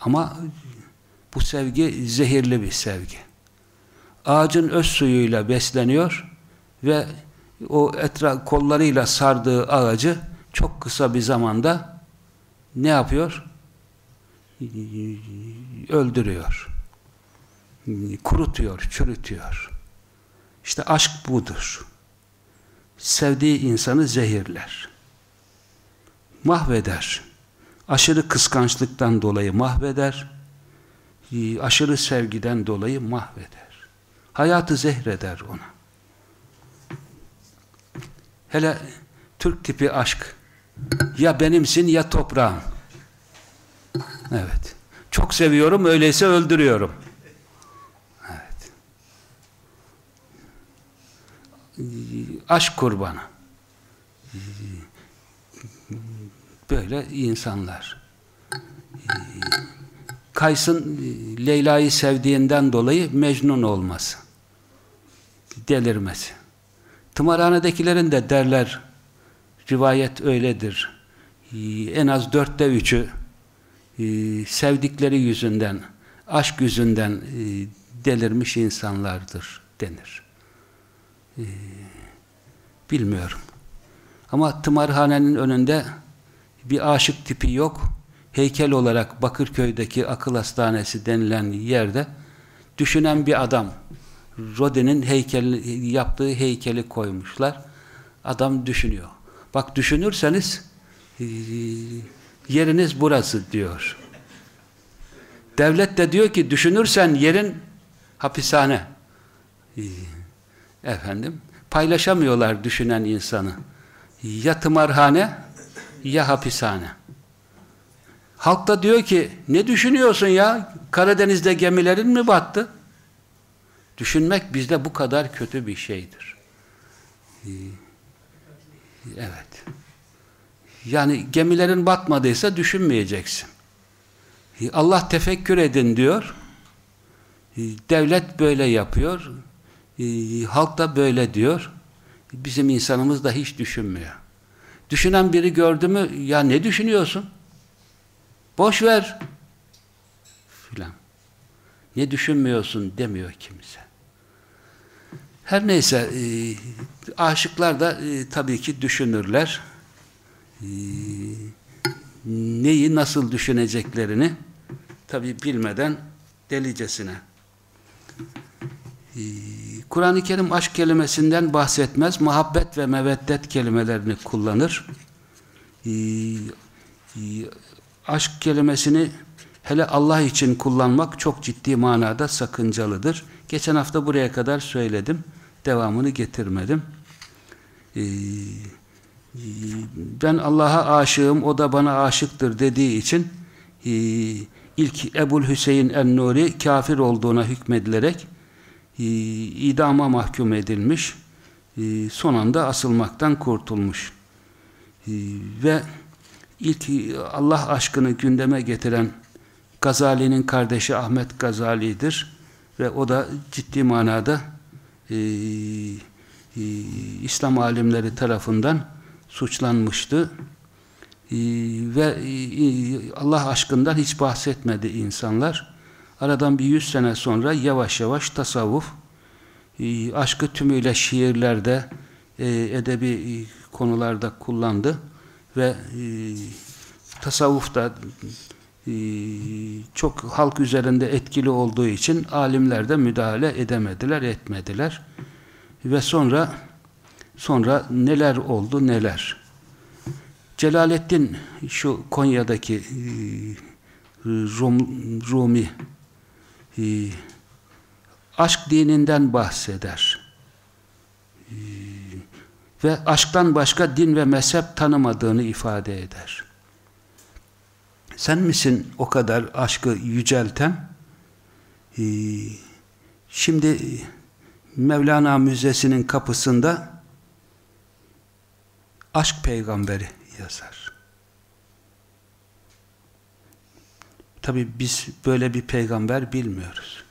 Ama bu sevgi zehirli bir sevgi. Ağacın öz suyuyla besleniyor ve o etraf kollarıyla sardığı ağacı çok kısa bir zamanda ne yapıyor? Öldürüyor. Kurutuyor, çürütüyor. İşte aşk budur. sevdiği insanı zehirler. Mahveder. Aşırı kıskançlıktan dolayı mahveder. Aşırı sevgiden dolayı mahveder. Hayatı zehreder ona. Hele Türk tipi aşk. Ya benimsin ya toprağım. Evet. Çok seviyorum öyleyse öldürüyorum. Evet. Aşk kurbanı. Böyle insanlar. Kays'ın Leyla'yı sevdiğinden dolayı Mecnun olması. Delirmesi. Tımarhanedekilerin de derler rivayet öyledir. En az dörtte üçü sevdikleri yüzünden, aşk yüzünden e, delirmiş insanlardır denir. E, bilmiyorum. Ama tımarhanenin önünde bir aşık tipi yok. Heykel olarak Bakırköy'deki akıl hastanesi denilen yerde düşünen bir adam Rodin'in yaptığı heykeli koymuşlar. Adam düşünüyor. Bak düşünürseniz yeriniz burası diyor. Devlet de diyor ki düşünürsen yerin hapishane. Efendim paylaşamıyorlar düşünen insanı. Ya tımarhane ya hapishane. Halk da diyor ki ne düşünüyorsun ya? Karadeniz'de gemilerin mi battı? Düşünmek bizde bu kadar kötü bir şeydir. Evet. Yani gemilerin batmadıysa düşünmeyeceksin. Allah tefekkür edin diyor. Devlet böyle yapıyor. Halk da böyle diyor. Bizim insanımız da hiç düşünmüyor. Düşünen biri gördü mü ya ne düşünüyorsun? Boş ver. Filan. Ne düşünmüyorsun demiyor kimse. Her neyse e, aşıklar da e, tabii ki düşünürler. E, neyi nasıl düşüneceklerini tabii bilmeden delicesine. E, Kur'an-ı Kerim aşk kelimesinden bahsetmez. Muhabbet ve meveddet kelimelerini kullanır. E, e, aşk kelimesini hele Allah için kullanmak çok ciddi manada sakıncalıdır. Geçen hafta buraya kadar söyledim. Devamını getirmedim. Ee, ben Allah'a aşığım, o da bana aşıktır dediği için e, ilk Ebul Hüseyin en-Nuri kafir olduğuna hükmedilerek e, idama mahkum edilmiş. E, son anda asılmaktan kurtulmuş. Ve ilk Allah aşkını gündeme getiren Gazali'nin kardeşi Ahmet Gazali'dir ve o da ciddi manada e, e, İslam alimleri tarafından suçlanmıştı e, ve e, Allah aşkından hiç bahsetmedi insanlar. Aradan bir yüz sene sonra yavaş yavaş tasavvuf e, aşkı tümüyle şiirlerde e, edebi konularda kullandı ve e, tasavvufta ee, çok halk üzerinde etkili olduğu için alimler de müdahale edemediler, etmediler. Ve sonra sonra neler oldu neler. Celaleddin şu Konya'daki e, Rum, Rumi e, aşk dininden bahseder. E, ve aşktan başka din ve mezhep tanımadığını ifade eder. Sen misin o kadar aşkı yücelten? Şimdi Mevlana Müzesi'nin kapısında aşk peygamberi yazar. Tabi biz böyle bir peygamber bilmiyoruz.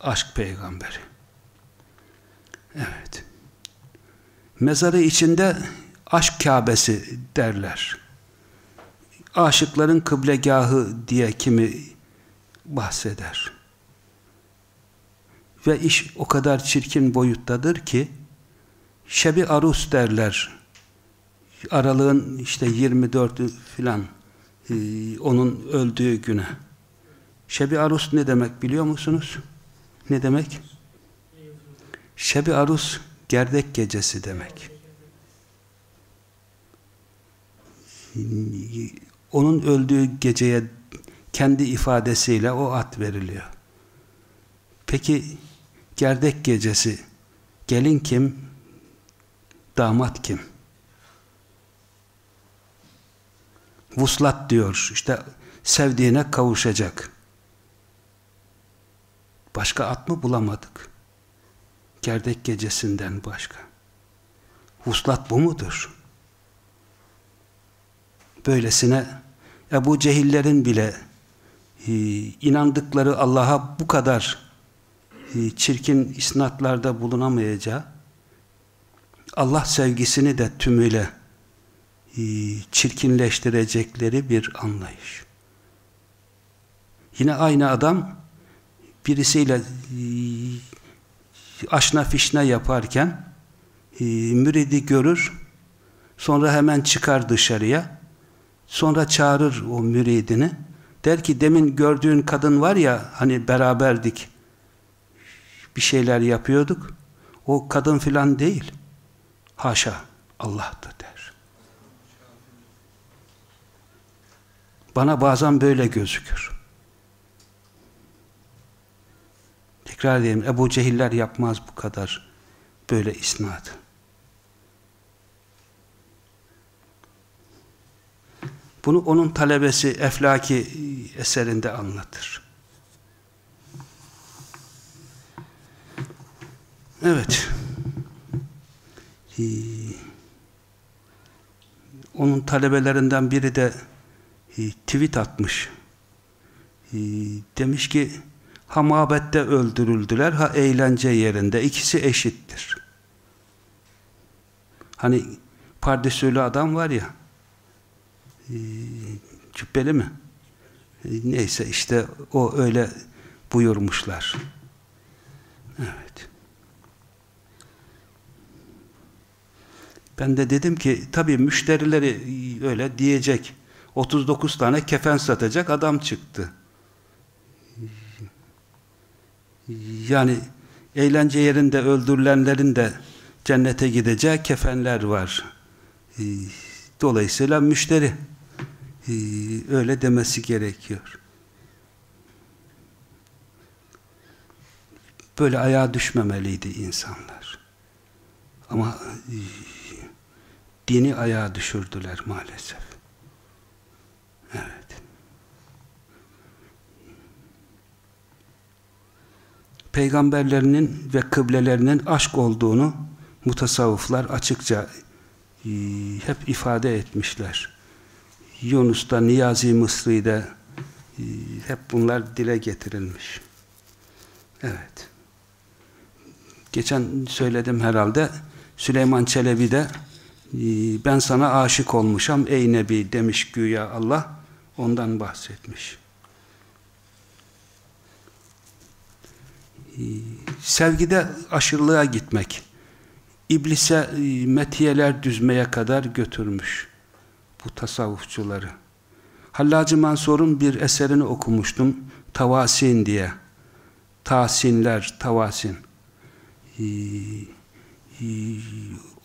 Aşk peygamberi. Evet. Mezarı içinde aşk Kabe'si derler aşıkların kıblegahı diye kimi bahseder. Ve iş o kadar çirkin boyuttadır ki Şebi Arus derler aralığın işte 24'ü filan e, onun öldüğü güne. Şebi Arus ne demek biliyor musunuz? Ne demek? Şebi Arus gerdek gecesi demek. Onun öldüğü geceye kendi ifadesiyle o at veriliyor. Peki gerdek gecesi gelin kim? Damat kim? Vuslat diyor. İşte sevdiğine kavuşacak. Başka at mı bulamadık? Gerdek gecesinden başka. Vuslat bu mudur? Böylesine Ebu Cehillerin bile e, inandıkları Allah'a bu kadar e, çirkin isnatlarda bulunamayacağı Allah sevgisini de tümüyle çirkinleştirecekleri bir anlayış. Yine aynı adam birisiyle e, aşna fişne yaparken e, müridi görür sonra hemen çıkar dışarıya sonra çağırır o müridini. Der ki demin gördüğün kadın var ya hani beraberdik bir şeyler yapıyorduk. O kadın filan değil. Haşa Allah'tır. der bana bazen böyle gözükür tekrar edeyim Ebu Cehiller yapmaz bu kadar böyle isnat Bunu onun talebesi Eflaki eserinde anlatır. Evet. Ee, onun talebelerinden biri de tweet atmış. Ee, demiş ki ha mabette öldürüldüler ha eğlence yerinde. ikisi eşittir. Hani pardesülü adam var ya e, cübbeli mi? E, neyse işte o öyle buyurmuşlar. Evet. Ben de dedim ki tabii müşterileri öyle diyecek. 39 tane kefen satacak adam çıktı. Yani eğlence yerinde öldürülenlerin de cennete gideceği kefenler var. Dolayısıyla müşteri öyle demesi gerekiyor. Böyle ayağa düşmemeliydi insanlar. Ama dini ayağa düşürdüler maalesef. Peygamberlerinin ve kıblelerinin aşk olduğunu mutasavvıflar açıkça e, hep ifade etmişler. Yunus'ta, Niyazi Mısri'de e, hep bunlar dile getirilmiş. Evet. Geçen söyledim herhalde Süleyman Çelebi de ee, ben sana aşık olmuşam ey Nebi demiş güya Allah ondan bahsetmiş. Sevgide aşırılığa gitmek iblise e, metiyeler düzmeye kadar götürmüş bu tasavvufçuları. Hallacı Mansur'un bir eserini okumuştum. Tavasin diye. Tahsinler, tavasin. Ee,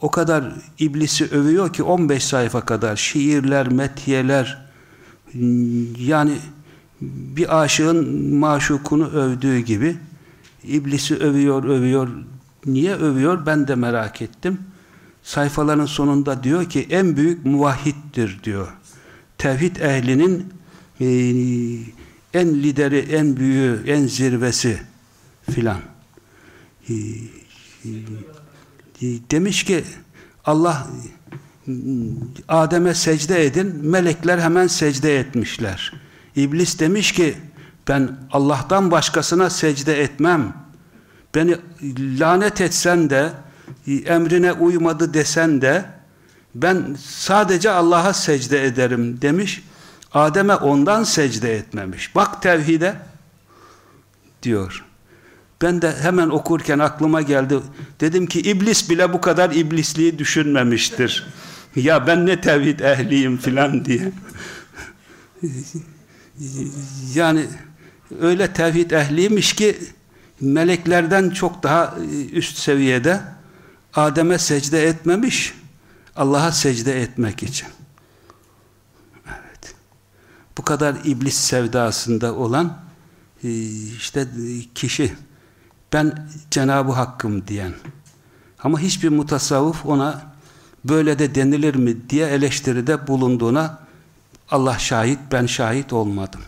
o kadar iblisi övüyor ki 15 sayfa kadar şiirler, metiyeler yani bir aşığın maşukunu övdüğü gibi iblisi övüyor, övüyor. Niye övüyor? Ben de merak ettim. Sayfaların sonunda diyor ki en büyük muvahhiddir diyor. Tevhid ehlinin e, en lideri, en büyüğü, en zirvesi filan. E, e, demiş ki Allah Adem'e secde edin melekler hemen secde etmişler İblis demiş ki ben Allah'tan başkasına secde etmem beni lanet etsen de emrine uymadı desen de ben sadece Allah'a secde ederim demiş Adem'e ondan secde etmemiş bak tevhide diyor ben de hemen okurken aklıma geldi. Dedim ki iblis bile bu kadar iblisliği düşünmemiştir. ya ben ne tevhid ehliyim filan diye. yani öyle tevhid ehliymiş ki meleklerden çok daha üst seviyede Adem'e secde etmemiş. Allah'a secde etmek için. bu kadar iblis sevdasında olan e, işte kişi ben Cenab-ı Hakk'ım diyen ama hiçbir mutasavvuf ona böyle de denilir mi diye eleştiride bulunduğuna Allah şahit ben şahit olmadım.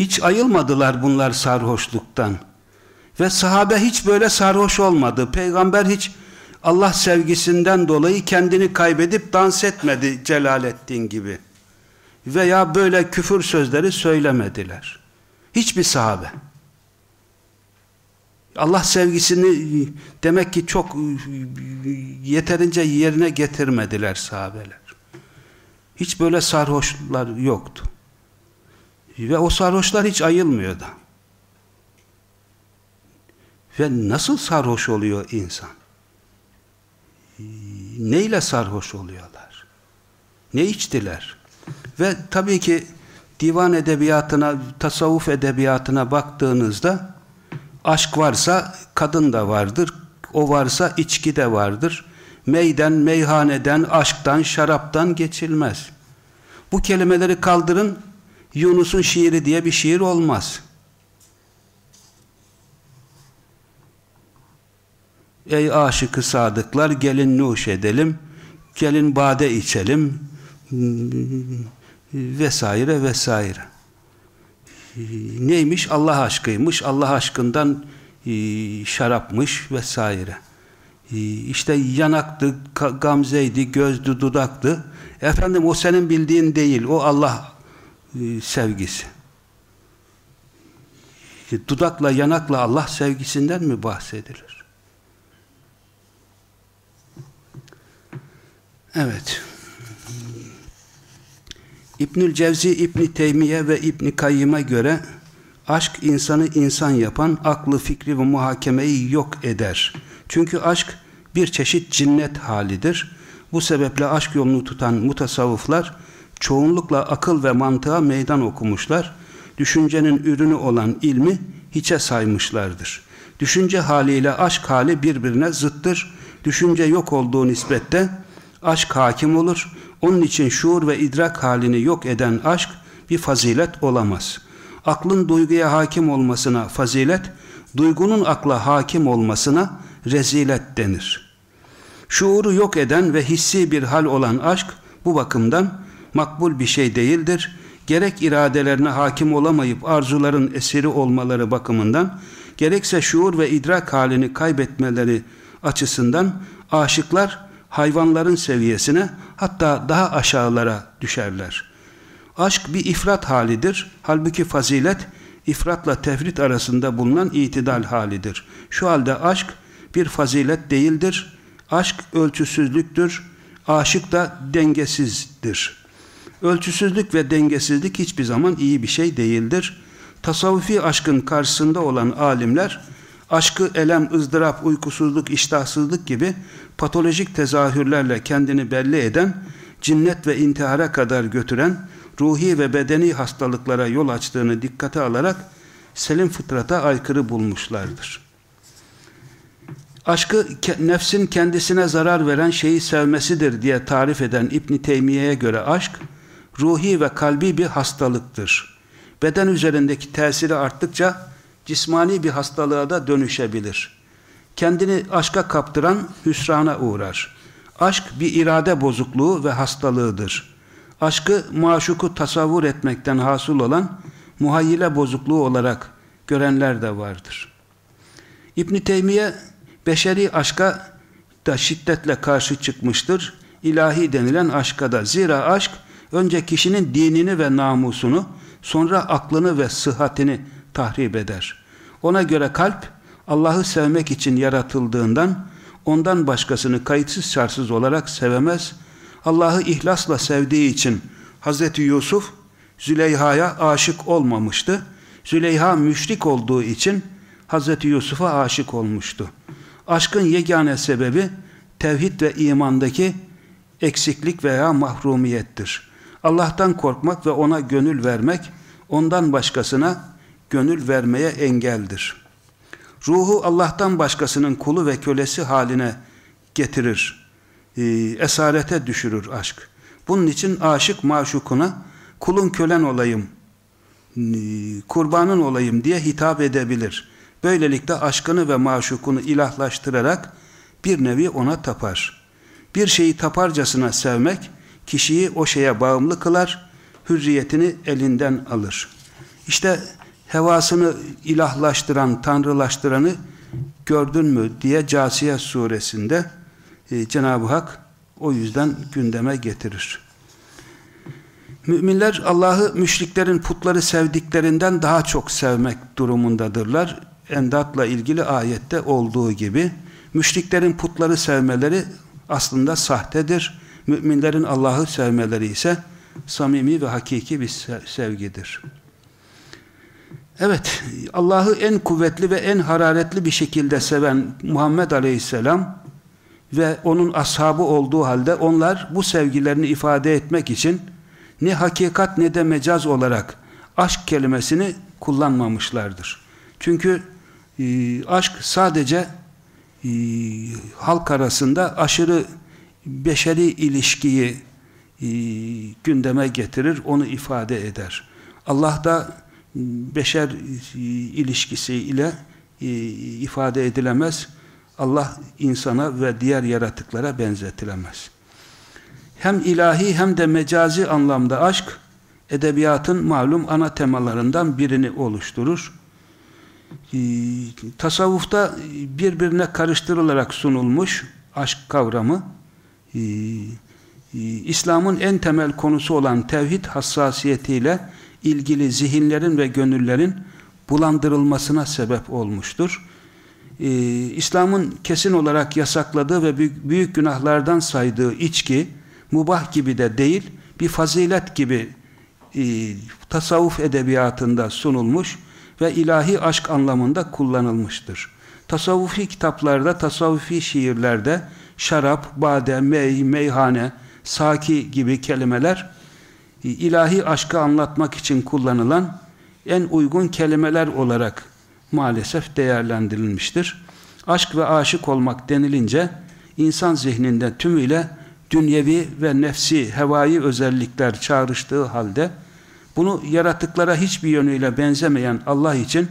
Hiç ayılmadılar bunlar sarhoşluktan. Ve sahabe hiç böyle sarhoş olmadı. Peygamber hiç Allah sevgisinden dolayı kendini kaybedip dans etmedi Celaleddin gibi. Veya böyle küfür sözleri söylemediler. Hiçbir sahabe. Allah sevgisini demek ki çok yeterince yerine getirmediler sahabeler. Hiç böyle sarhoşlar yoktu. Ve o sarhoşlar hiç ayılmıyordu. Ve nasıl sarhoş oluyor insan? Neyle sarhoş oluyorlar? Ne içtiler? Ve tabii ki divan edebiyatına, tasavvuf edebiyatına baktığınızda aşk varsa kadın da vardır, o varsa içki de vardır. Meyden, meyhaneden, aşktan, şaraptan geçilmez. Bu kelimeleri kaldırın, Yunus'un şiiri diye bir şiir olmaz. Ey aşıkı sadıklar gelin nuş edelim, gelin bade içelim vesaire vesaire. Neymiş? Allah aşkıymış. Allah aşkından e, şarapmış vesaire. E, işte yanaktı, gamzeydi, gözdü, dudaktı. Efendim o senin bildiğin değil. O Allah e, sevgisi. Dudakla, yanakla Allah sevgisinden mi bahsedilir? Evet. İbnül Cevzi, İbni Teymiye ve İbni Kayyım'a göre aşk insanı insan yapan aklı, fikri ve muhakemeyi yok eder. Çünkü aşk bir çeşit cinnet halidir. Bu sebeple aşk yolunu tutan mutasavvıflar çoğunlukla akıl ve mantığa meydan okumuşlar. Düşüncenin ürünü olan ilmi hiçe saymışlardır. Düşünce haliyle aşk hali birbirine zıttır. Düşünce yok olduğu nispette aşk hakim olur. Onun için şuur ve idrak halini yok eden aşk bir fazilet olamaz. Aklın duyguya hakim olmasına fazilet, duygunun akla hakim olmasına rezilet denir. Şuuru yok eden ve hissi bir hal olan aşk bu bakımdan makbul bir şey değildir. Gerek iradelerine hakim olamayıp arzuların esiri olmaları bakımından, gerekse şuur ve idrak halini kaybetmeleri açısından aşıklar hayvanların seviyesine hatta daha aşağılara düşerler. Aşk bir ifrat halidir. Halbuki fazilet ifratla tefrit arasında bulunan itidal halidir. Şu halde aşk bir fazilet değildir. Aşk ölçüsüzlüktür. Aşık da dengesizdir. Ölçüsüzlük ve dengesizlik hiçbir zaman iyi bir şey değildir. Tasavvufi aşkın karşısında olan alimler aşkı elem, ızdırap, uykusuzluk, iştahsızlık gibi patolojik tezahürlerle kendini belli eden, cinnet ve intihara kadar götüren, ruhi ve bedeni hastalıklara yol açtığını dikkate alarak selim fıtrata aykırı bulmuşlardır. Aşkı nefsin kendisine zarar veren şeyi sevmesidir diye tarif eden İbn Teymiye'ye göre aşk, ruhi ve kalbi bir hastalıktır. Beden üzerindeki tesiri arttıkça cismani bir hastalığa da dönüşebilir. Kendini aşka kaptıran hüsrana uğrar. Aşk bir irade bozukluğu ve hastalığıdır. Aşkı maşuku tasavvur etmekten hasıl olan muhayyile bozukluğu olarak görenler de vardır. İbn Teymiye beşeri aşka da şiddetle karşı çıkmıştır. İlahi denilen aşka da. Zira aşk önce kişinin dinini ve namusunu, sonra aklını ve sıhhatini tahrip eder. Ona göre kalp Allah'ı sevmek için yaratıldığından ondan başkasını kayıtsız şartsız olarak sevemez. Allah'ı ihlasla sevdiği için Hz. Yusuf Züleyha'ya aşık olmamıştı. Züleyha müşrik olduğu için Hz. Yusuf'a aşık olmuştu. Aşkın yegane sebebi tevhid ve imandaki eksiklik veya mahrumiyettir. Allah'tan korkmak ve ona gönül vermek, ondan başkasına gönül vermeye engeldir. Ruhu Allah'tan başkasının kulu ve kölesi haline getirir. E, esarete düşürür aşk. Bunun için aşık maşukuna kulun kölen olayım, e, kurbanın olayım diye hitap edebilir. Böylelikle aşkını ve maşukunu ilahlaştırarak bir nevi ona tapar. Bir şeyi taparcasına sevmek, kişiyi o şeye bağımlı kılar, hürriyetini elinden alır. İşte hevasını ilahlaştıran, tanrılaştıranı gördün mü diye Casiye suresinde e, Cenab-ı Hak o yüzden gündeme getirir. Müminler Allah'ı müşriklerin putları sevdiklerinden daha çok sevmek durumundadırlar. Endatla ilgili ayette olduğu gibi müşriklerin putları sevmeleri aslında sahtedir. Müminlerin Allah'ı sevmeleri ise samimi ve hakiki bir sevgidir. Evet, Allah'ı en kuvvetli ve en hararetli bir şekilde seven Muhammed Aleyhisselam ve onun ashabı olduğu halde onlar bu sevgilerini ifade etmek için ne hakikat ne de mecaz olarak aşk kelimesini kullanmamışlardır. Çünkü e, aşk sadece e, halk arasında aşırı beşeri ilişkiyi e, gündeme getirir, onu ifade eder. Allah da beşer e, ilişkisi ile e, ifade edilemez. Allah insana ve diğer yaratıklara benzetilemez. Hem ilahi hem de mecazi anlamda aşk, edebiyatın malum ana temalarından birini oluşturur. E, tasavvufta birbirine karıştırılarak sunulmuş aşk kavramı, İslam'ın en temel konusu olan tevhid hassasiyetiyle ilgili zihinlerin ve gönüllerin bulandırılmasına sebep olmuştur. Ee, İslam'ın kesin olarak yasakladığı ve büyük, büyük günahlardan saydığı içki, mubah gibi de değil, bir fazilet gibi e, tasavvuf edebiyatında sunulmuş ve ilahi aşk anlamında kullanılmıştır. Tasavvufi kitaplarda, tasavvufi şiirlerde şarap, bade, mey, meyhane, saki gibi kelimeler ilahi aşkı anlatmak için kullanılan en uygun kelimeler olarak maalesef değerlendirilmiştir. Aşk ve aşık olmak denilince insan zihninde tümüyle dünyevi ve nefsi, hevai özellikler çağrıştığı halde bunu yaratıklara hiçbir yönüyle benzemeyen Allah için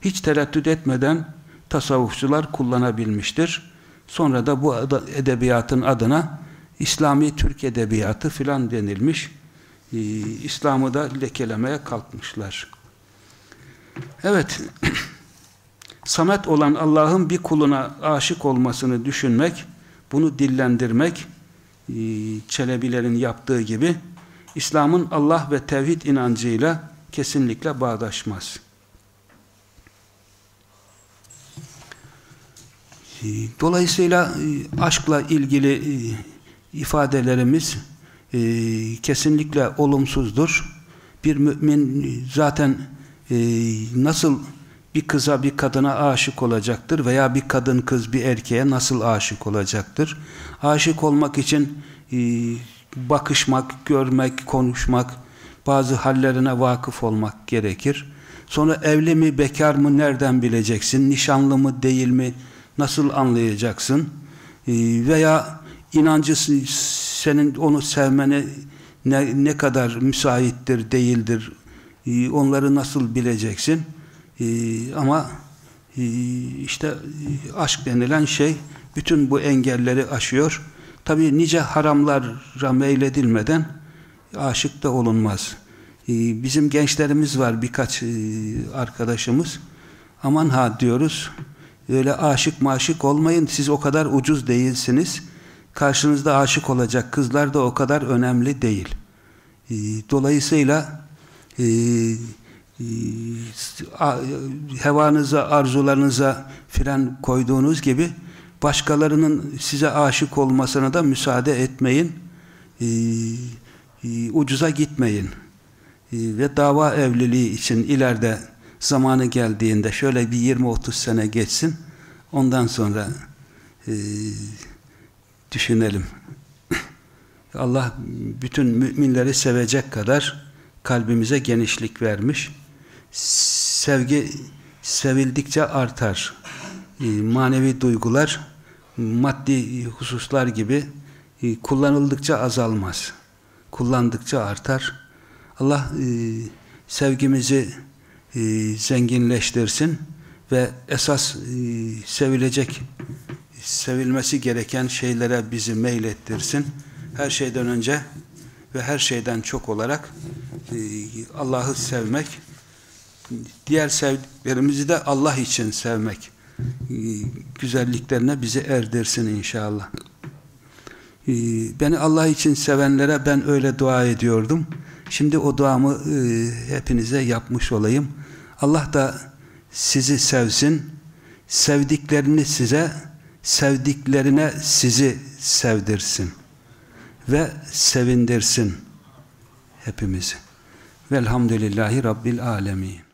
hiç tereddüt etmeden tasavvufçular kullanabilmiştir. Sonra da bu edebiyatın adına İslami Türk Edebiyatı filan denilmiş. Ee, İslam'ı da lekelemeye kalkmışlar. Evet, [CLEARS THROAT] samet olan Allah'ın bir kuluna aşık olmasını düşünmek, bunu dillendirmek, e, Çelebilerin yaptığı gibi, İslam'ın Allah ve tevhid inancıyla kesinlikle bağdaşmaz. Dolayısıyla e, aşkla ilgili e, ifadelerimiz e, kesinlikle olumsuzdur. Bir mümin zaten nasıl bir kıza bir kadına aşık olacaktır veya bir kadın kız bir erkeğe nasıl aşık olacaktır? Aşık olmak için bakışmak, görmek, konuşmak, bazı hallerine vakıf olmak gerekir. Sonra evli mi, bekar mı nereden bileceksin? Nişanlı mı, değil mi? Nasıl anlayacaksın? E, veya inancı senin onu sevmene ne, ne kadar müsaittir, değildir, e, onları nasıl bileceksin? E, ama işte aşk denilen şey bütün bu engelleri aşıyor. Tabi nice haramlara meyledilmeden aşık da olunmaz. Bizim gençlerimiz var birkaç arkadaşımız. Aman ha diyoruz. Öyle aşık maşık olmayın. Siz o kadar ucuz değilsiniz karşınızda aşık olacak kızlar da o kadar önemli değil. Ee, dolayısıyla e, e, hevanıza, arzularınıza fren koyduğunuz gibi başkalarının size aşık olmasına da müsaade etmeyin. Ee, ucuza gitmeyin. ve dava evliliği için ileride zamanı geldiğinde şöyle bir 20-30 sene geçsin. Ondan sonra e, düşünelim. [LAUGHS] Allah bütün müminleri sevecek kadar kalbimize genişlik vermiş. Sevgi sevildikçe artar. Ee, manevi duygular maddi hususlar gibi e, kullanıldıkça azalmaz. Kullandıkça artar. Allah e, sevgimizi e, zenginleştirsin ve esas e, sevilecek sevilmesi gereken şeylere bizi meylettirsin. Her şeyden önce ve her şeyden çok olarak e, Allah'ı sevmek, diğer sevdiklerimizi de Allah için sevmek e, güzelliklerine bizi erdirsin inşallah. E, beni Allah için sevenlere ben öyle dua ediyordum. Şimdi o duamı hepinize yapmış olayım. Allah da sizi sevsin, sevdiklerini size, sevdiklerine sizi sevdirsin ve sevindirsin hepimizi. Velhamdülillahi Rabbil Alemin.